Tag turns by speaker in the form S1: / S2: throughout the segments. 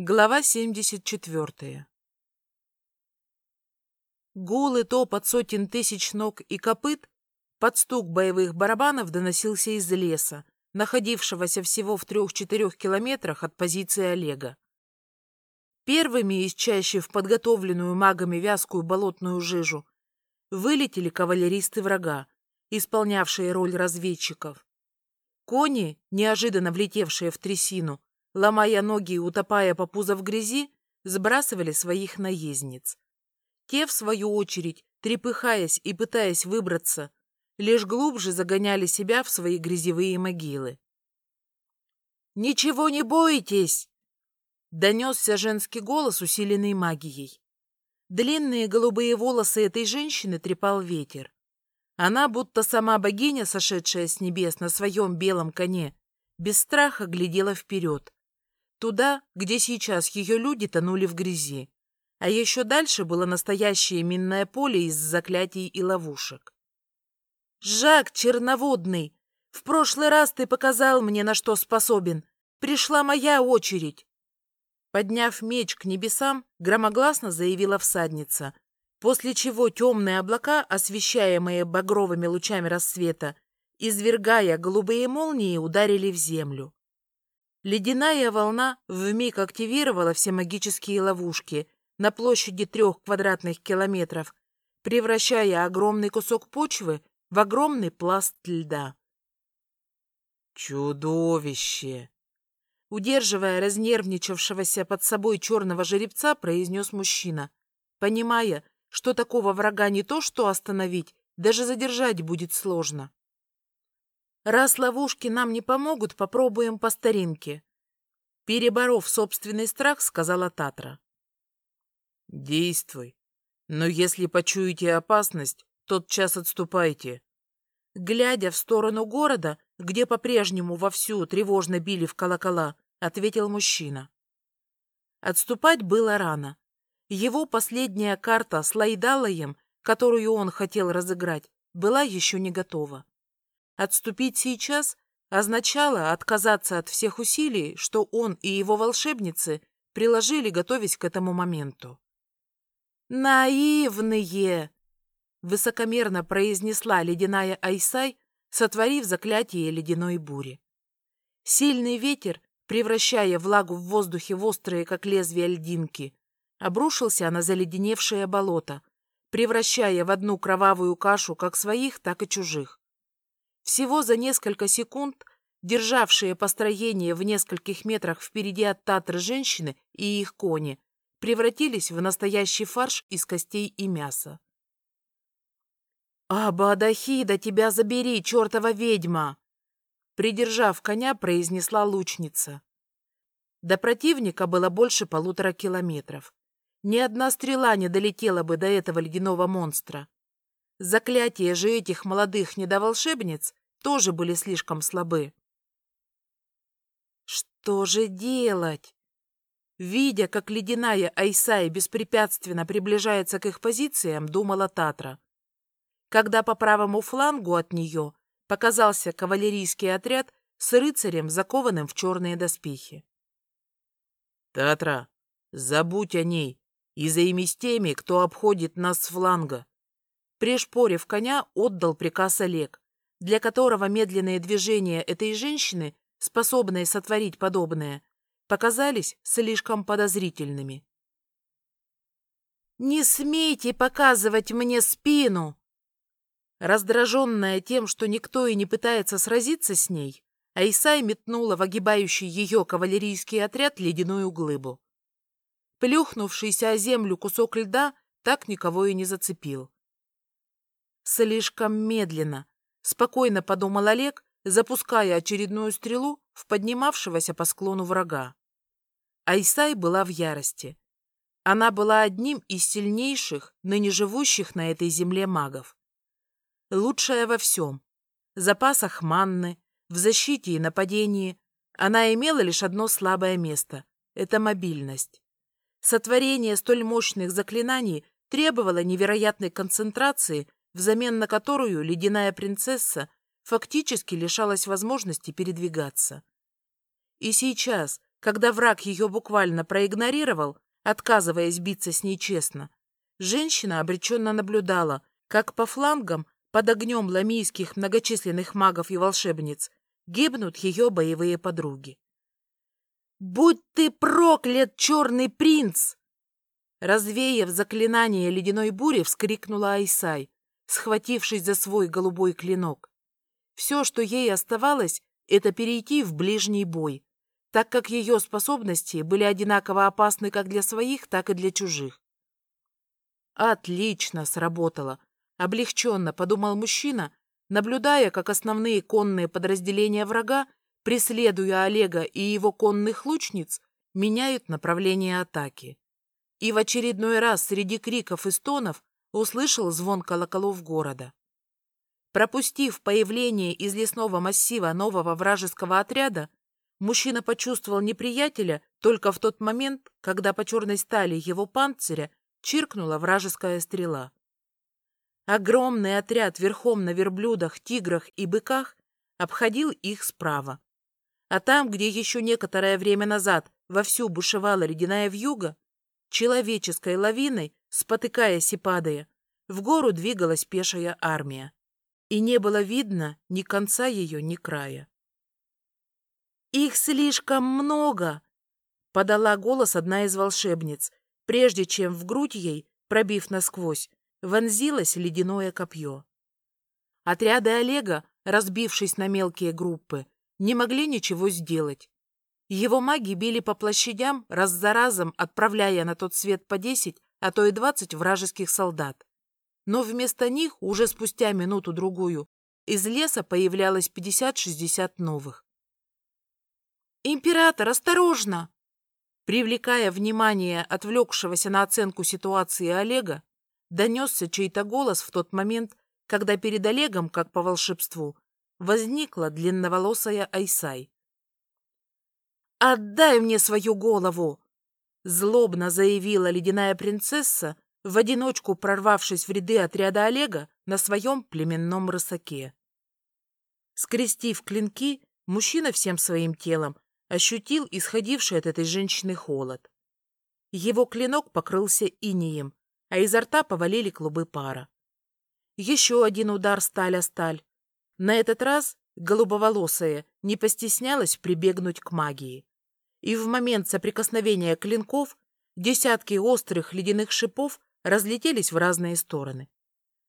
S1: Глава 74 Гул и топот сотен тысяч ног и копыт под стук боевых барабанов доносился из леса, находившегося всего в трех-четырех километрах от позиции Олега. Первыми из чаще в подготовленную магами вязкую болотную жижу вылетели кавалеристы врага, исполнявшие роль разведчиков. Кони, неожиданно влетевшие в трясину, ломая ноги и утопая по пузо в грязи, сбрасывали своих наездниц. Те, в свою очередь, трепыхаясь и пытаясь выбраться, лишь глубже загоняли себя в свои грязевые могилы. «Ничего не бойтесь!» — донесся женский голос, усиленный магией. Длинные голубые волосы этой женщины трепал ветер. Она, будто сама богиня, сошедшая с небес на своем белом коне, без страха глядела вперед, Туда, где сейчас ее люди тонули в грязи. А еще дальше было настоящее минное поле из заклятий и ловушек. «Жак Черноводный, в прошлый раз ты показал мне, на что способен. Пришла моя очередь!» Подняв меч к небесам, громогласно заявила всадница, после чего темные облака, освещаемые багровыми лучами рассвета, извергая голубые молнии, ударили в землю. Ледяная волна вмиг активировала все магические ловушки на площади трех квадратных километров, превращая огромный кусок почвы в огромный пласт льда.
S2: «Чудовище!»
S1: Удерживая разнервничавшегося под собой черного жеребца, произнес мужчина, понимая, что такого врага не то что остановить, даже задержать будет сложно. Раз ловушки нам не помогут, попробуем по старинке. Переборов собственный страх, сказала Татра.
S2: Действуй. Но если почуете опасность, тот час отступайте.
S1: Глядя в сторону города, где по-прежнему вовсю тревожно били в колокола, ответил мужчина. Отступать было рано. Его последняя карта с Лайдалаем, которую он хотел разыграть, была еще не готова. Отступить сейчас означало отказаться от всех усилий, что он и его волшебницы приложили, готовясь к этому моменту. «Наивные!» — высокомерно произнесла ледяная Айсай, сотворив заклятие ледяной бури. Сильный ветер, превращая влагу в воздухе в острые, как лезвия льдинки, обрушился на заледеневшее болото, превращая в одну кровавую кашу как своих, так и чужих. Всего за несколько секунд державшие построение в нескольких метрах впереди от Татры женщины и их кони превратились в настоящий фарш из костей и мяса. «Аба Адахида, тебя забери, чертова ведьма!» Придержав коня, произнесла лучница. До противника было больше полутора километров. Ни одна стрела не долетела бы до этого ледяного монстра. Заклятия же этих молодых недоволшебниц тоже были слишком слабы. Что же делать? Видя, как ледяная Айсай беспрепятственно приближается к их позициям, думала Татра. Когда по правому флангу от нее показался кавалерийский отряд с рыцарем, закованным в черные доспехи.
S2: «Татра, забудь о ней и займись теми, кто обходит нас с фланга».
S1: Пришпорив коня, отдал приказ Олег, для которого медленные движения этой женщины, способной сотворить подобное, показались слишком подозрительными. «Не смейте показывать мне спину!» Раздраженная тем, что никто и не пытается сразиться с ней, Айсай метнула в огибающий ее кавалерийский отряд ледяную глыбу. Плюхнувшийся о землю кусок льда так никого и не зацепил. Слишком медленно, Спокойно подумал Олег, запуская очередную стрелу в поднимавшегося по склону врага. Айсай была в ярости. Она была одним из сильнейших, ныне живущих на этой земле магов. Лучшая во всем. В запасах манны, в защите и нападении. Она имела лишь одно слабое место — это мобильность. Сотворение столь мощных заклинаний требовало невероятной концентрации взамен на которую ледяная принцесса фактически лишалась возможности передвигаться. И сейчас, когда враг ее буквально проигнорировал, отказываясь биться с ней честно, женщина обреченно наблюдала, как по флангам, под огнем ламийских многочисленных магов и волшебниц, гибнут ее боевые подруги. «Будь ты проклят, черный принц!» Развеяв заклинание ледяной бури, вскрикнула Айсай, схватившись за свой голубой клинок. Все, что ей оставалось, это перейти в ближний бой, так как ее способности были одинаково опасны как для своих, так и для чужих. Отлично сработало. Облегченно подумал мужчина, наблюдая, как основные конные подразделения врага, преследуя Олега и его конных лучниц, меняют направление атаки. И в очередной раз среди криков и стонов услышал звон колоколов города. Пропустив появление из лесного массива нового вражеского отряда, мужчина почувствовал неприятеля только в тот момент, когда по черной стали его панциря чиркнула вражеская стрела. Огромный отряд верхом на верблюдах, тиграх и быках обходил их справа. А там, где еще некоторое время назад вовсю бушевала ледяная вьюга, человеческой лавиной, спотыкаясь и падая, в гору двигалась пешая армия и не было видно ни конца ее, ни края. «Их слишком много!» — подала голос одна из волшебниц, прежде чем в грудь ей, пробив насквозь, вонзилось ледяное копье. Отряды Олега, разбившись на мелкие группы, не могли ничего сделать. Его маги били по площадям, раз за разом отправляя на тот свет по десять, а то и двадцать вражеских солдат но вместо них уже спустя минуту-другую из леса появлялось 50-60 новых. «Император, осторожно!» Привлекая внимание отвлекшегося на оценку ситуации Олега, донесся чей-то голос в тот момент, когда перед Олегом, как по волшебству, возникла длинноволосая Айсай. «Отдай мне свою голову!» Злобно заявила ледяная принцесса, в одиночку прорвавшись в ряды отряда Олега на своем племенном рысаке. Скрестив клинки, мужчина всем своим телом ощутил исходивший от этой женщины холод. Его клинок покрылся инеем, а изо рта повалили клубы пара. Еще один удар сталь о сталь. На этот раз голубоволосая не постеснялась прибегнуть к магии. И в момент соприкосновения клинков десятки острых ледяных шипов разлетелись в разные стороны.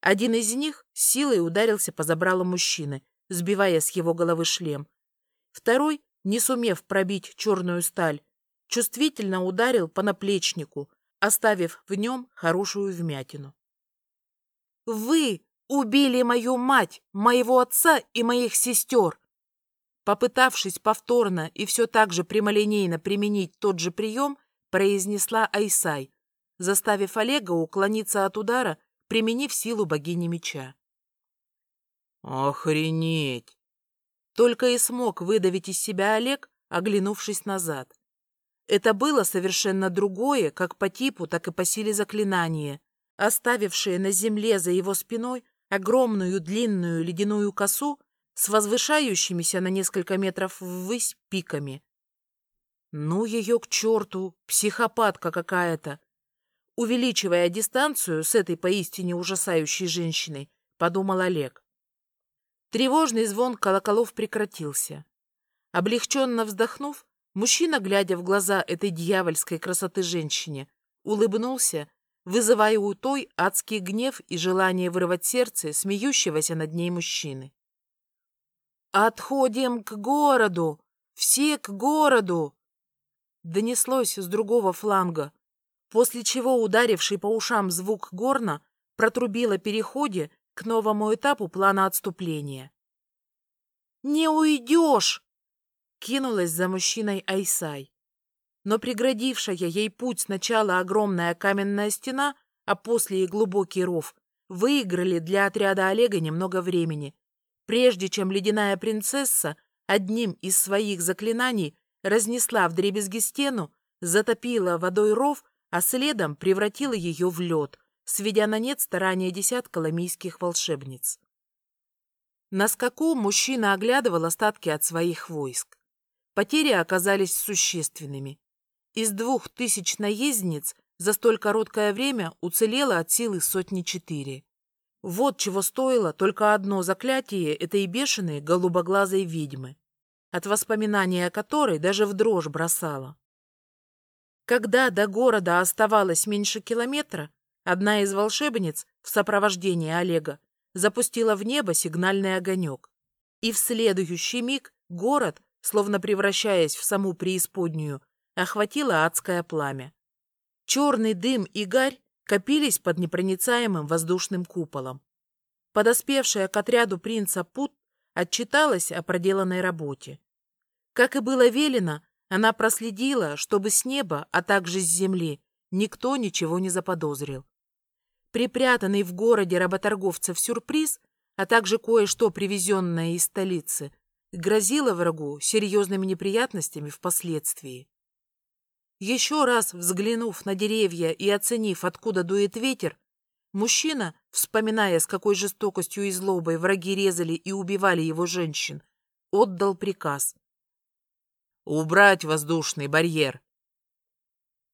S1: Один из них силой ударился по забралу мужчины, сбивая с его головы шлем. Второй, не сумев пробить черную сталь, чувствительно ударил по наплечнику, оставив в нем хорошую вмятину. «Вы убили мою мать, моего отца и моих сестер!» Попытавшись повторно и все так же прямолинейно применить тот же прием, произнесла Айсай, заставив Олега уклониться от удара, применив силу богини меча.
S2: «Охренеть!»
S1: Только и смог выдавить из себя Олег, оглянувшись назад. Это было совершенно другое, как по типу, так и по силе заклинания, оставившее на земле за его спиной огромную длинную ледяную косу с возвышающимися на несколько метров ввысь пиками. Ну ее к черту, психопатка какая-то, Увеличивая дистанцию с этой поистине ужасающей женщиной, подумал Олег. Тревожный звон колоколов прекратился. Облегченно вздохнув, мужчина, глядя в глаза этой дьявольской красоты женщине, улыбнулся, вызывая у той адский гнев и желание вырвать сердце смеющегося над ней мужчины. «Отходим к городу! Все к городу!» Донеслось с другого фланга, после чего ударивший по ушам звук горна протрубил о переходе к новому этапу плана отступления. «Не уйдешь!» — кинулась за мужчиной Айсай. Но преградившая ей путь сначала огромная каменная стена, а после и глубокий ров, выиграли для отряда Олега немного времени, прежде чем ледяная принцесса одним из своих заклинаний разнесла вдребезги стену, затопила водой ров а следом превратила ее в лед, сведя на нет старания десятка ламийских волшебниц. На скаку мужчина оглядывал остатки от своих войск. Потери оказались существенными. Из двух тысяч наездниц за столь короткое время уцелело от силы сотни четыре. Вот чего стоило только одно заклятие этой бешеной голубоглазой ведьмы, от воспоминания которой даже в дрожь бросала. Когда до города оставалось меньше километра, одна из волшебниц в сопровождении Олега запустила в небо сигнальный огонек. И в следующий миг город, словно превращаясь в саму преисподнюю, охватило адское пламя. Черный дым и гарь копились под непроницаемым воздушным куполом. Подоспевшая к отряду принца Пут отчиталась о проделанной работе. Как и было велено, она проследила, чтобы с неба, а также с земли, никто ничего не заподозрил. Припрятанный в городе работорговцев сюрприз, а также кое-что привезенное из столицы, грозило врагу серьезными неприятностями впоследствии. Еще раз взглянув на деревья и оценив, откуда дует ветер, мужчина, вспоминая, с какой жестокостью и злобой враги резали и убивали его женщин, отдал приказ.
S2: «Убрать воздушный барьер